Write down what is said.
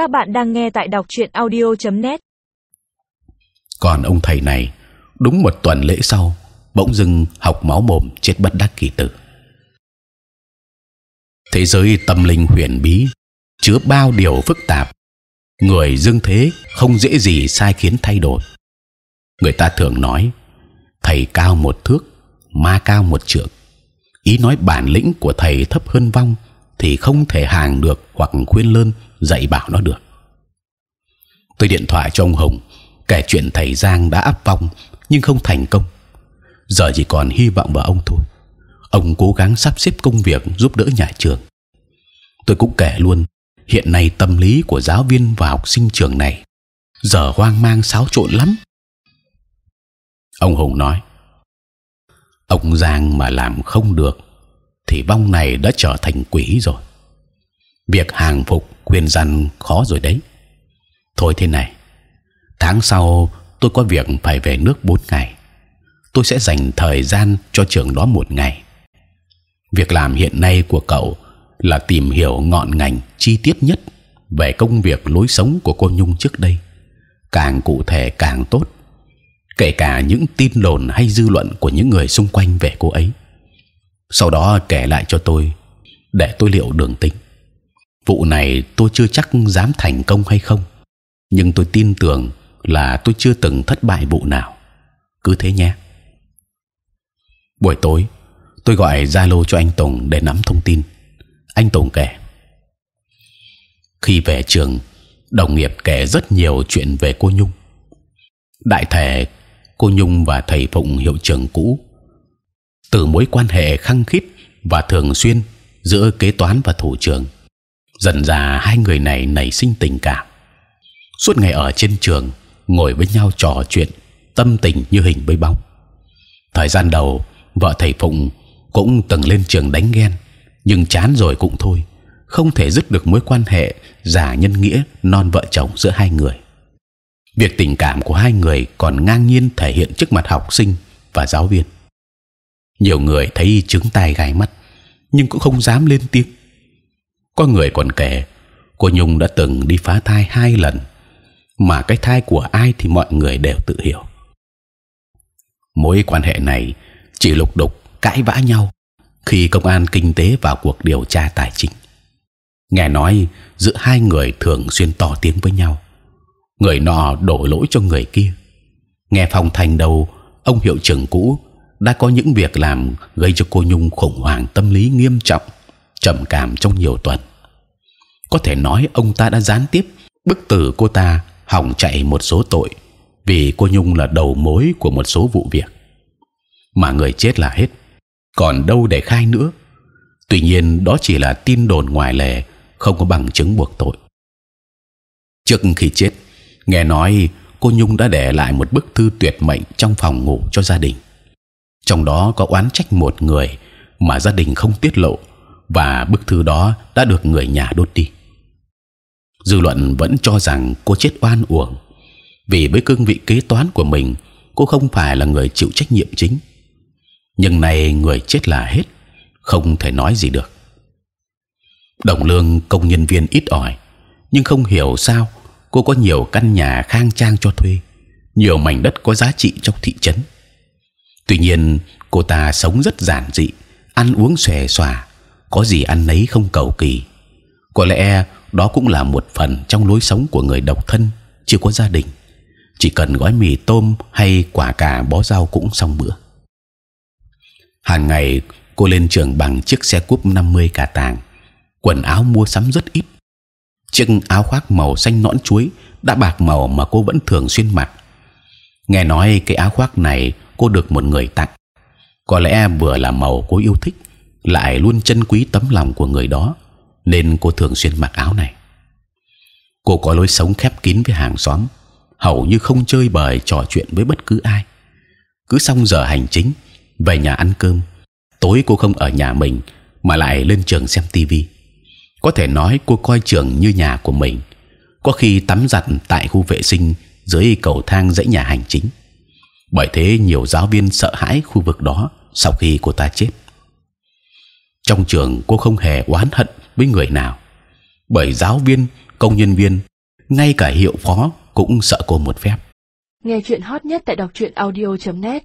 Các bạn đang nghe tại đọc truyện audio.net. Còn ông thầy này, đúng một tuần lễ sau, bỗng dưng học máu mồm chết bất đắc kỳ tử. Thế giới tâm linh huyền bí chứa bao điều phức tạp, người dương thế không dễ gì sai khiến thay đổi. Người ta thường nói thầy cao một thước, ma cao một trượng. Ý nói bản lĩnh của thầy thấp hơn vong thì không thể hàng được hoặc khuyên lơn, dạy bảo nó được. Tôi điện thoại cho ông Hồng, kể chuyện thầy Giang đã áp vong, nhưng không thành công. Giờ chỉ còn hy vọng vào ông thôi. Ông cố gắng sắp xếp công việc giúp đỡ nhà trường. Tôi cũng kể luôn, hiện nay tâm lý của giáo viên và học sinh trường này, giờ hoang mang xáo trộn lắm. Ông Hùng nói: ông Giang mà làm không được thì vong này đã trở thành quỷ rồi. Việc hàng phục quyền dân khó rồi đấy. Thôi thế này, tháng sau tôi có việc phải về nước bốn ngày. Tôi sẽ dành thời gian cho trường đó một ngày. Việc làm hiện nay của cậu là tìm hiểu ngọn ngành chi tiết nhất về công việc lối sống của cô Nhung trước đây, càng cụ thể càng tốt. Kể cả những tin đồn hay dư luận của những người xung quanh về cô ấy. Sau đó kể lại cho tôi để tôi liệu đường tính. Vụ này tôi chưa chắc dám thành công hay không, nhưng tôi tin tưởng là tôi chưa từng thất bại vụ nào. Cứ thế nhé. Buổi tối, tôi gọi Zalo cho anh Tùng để nắm thông tin. Anh Tùng kể khi về trường, đồng nghiệp kể rất nhiều chuyện về cô Nhung. Đại thể, cô Nhung và thầy Phụng hiệu trưởng cũ từ mối quan hệ khăng khít và thường xuyên giữa kế toán và thủ trưởng. Dần dà hai người này nảy sinh tình cảm. Suốt ngày ở trên trường, ngồi với nhau trò chuyện, tâm tình như hình với bóng. Thời gian đầu, vợ thầy phụng cũng từng lên trường đánh ghen, nhưng chán rồi cũng thôi, không thể dứt được mối quan hệ giả nhân nghĩa, non vợ chồng giữa hai người. Việc tình cảm của hai người còn ngang nhiên thể hiện trước mặt học sinh và giáo viên nhiều người thấy chứng tai gai mắt, nhưng cũng không dám lên tiếng. Có người còn kể, cô nhung đã từng đi phá thai hai lần, mà cái thai của ai thì mọi người đều tự hiểu. Mối quan hệ này chỉ lục đục, cãi vã nhau khi công an kinh tế vào cuộc điều tra tài chính. Nghe nói, giữa hai người thường xuyên to tiếng với nhau. Người nọ đổ lỗi cho người kia. Nghe phong thành đầu ông hiệu trưởng cũ đã có những việc làm gây cho cô nhung khủng hoảng tâm lý nghiêm trọng, trầm cảm trong nhiều tuần. Có thể nói ông ta đã gián tiếp. Bức tử cô ta hỏng chạy một số tội vì cô nhung là đầu mối của một số vụ việc. Mà người chết là hết, còn đâu để khai nữa. Tuy nhiên, đó chỉ là tin đồn ngoài lề, không có bằng chứng buộc tội. Trước khi chết, nghe nói cô nhung đã để lại một bức thư tuyệt mệnh trong phòng ngủ cho gia đình trong đó có oán trách một người mà gia đình không tiết lộ và bức thư đó đã được người nhà đốt đi. Dư luận vẫn cho rằng cô chết oan uổng. Vì với cương vị kế toán của mình, cô không phải là người chịu trách nhiệm chính. Nhưng này người chết là hết, không thể nói gì được. Đồng lương công nhân viên ít ỏi, nhưng không hiểu sao cô có nhiều căn nhà khang trang cho thuê, nhiều mảnh đất có giá trị trong thị trấn tuy nhiên, cô ta sống rất giản dị, ăn uống xòe xòa, có gì ăn nấy không cầu kỳ. Có lẽ đó cũng là một phần trong lối sống của người độc thân, chưa có gia đình. Chỉ cần gói mì tôm hay quả cà bó rau cũng xong bữa. Hàng ngày, cô lên trường bằng chiếc xe cúp 50 cả tàng. Quần áo mua sắm rất ít. Chiếc áo khoác màu xanh nõn chuối đã bạc màu mà cô vẫn thường xuyên mặc. Nghe nói cái áo khoác này cô được một người tặng. Có lẽ vừa là màu cô yêu thích, lại luôn trân quý tấm lòng của người đó, nên cô thường xuyên mặc áo này. Cô có lối sống khép kín với hàng xóm, hầu như không chơi bời trò chuyện với bất cứ ai. Cứ xong giờ hành chính, về nhà ăn cơm, tối cô không ở nhà mình mà lại lên trường xem tivi có thể nói cô coi trường như nhà của mình, có khi tắm giặt tại khu vệ sinh dưới cầu thang dãy nhà hành chính bởi thế nhiều giáo viên sợ hãi khu vực đó sau khi cô ta chết. Trong trường cô không hề oán hận với người nào. Bởi giáo viên, công nhân viên, ngay cả hiệu phó cũng sợ cô một phép. Nghe chuyện hot nhất tại đọc truyện audio.net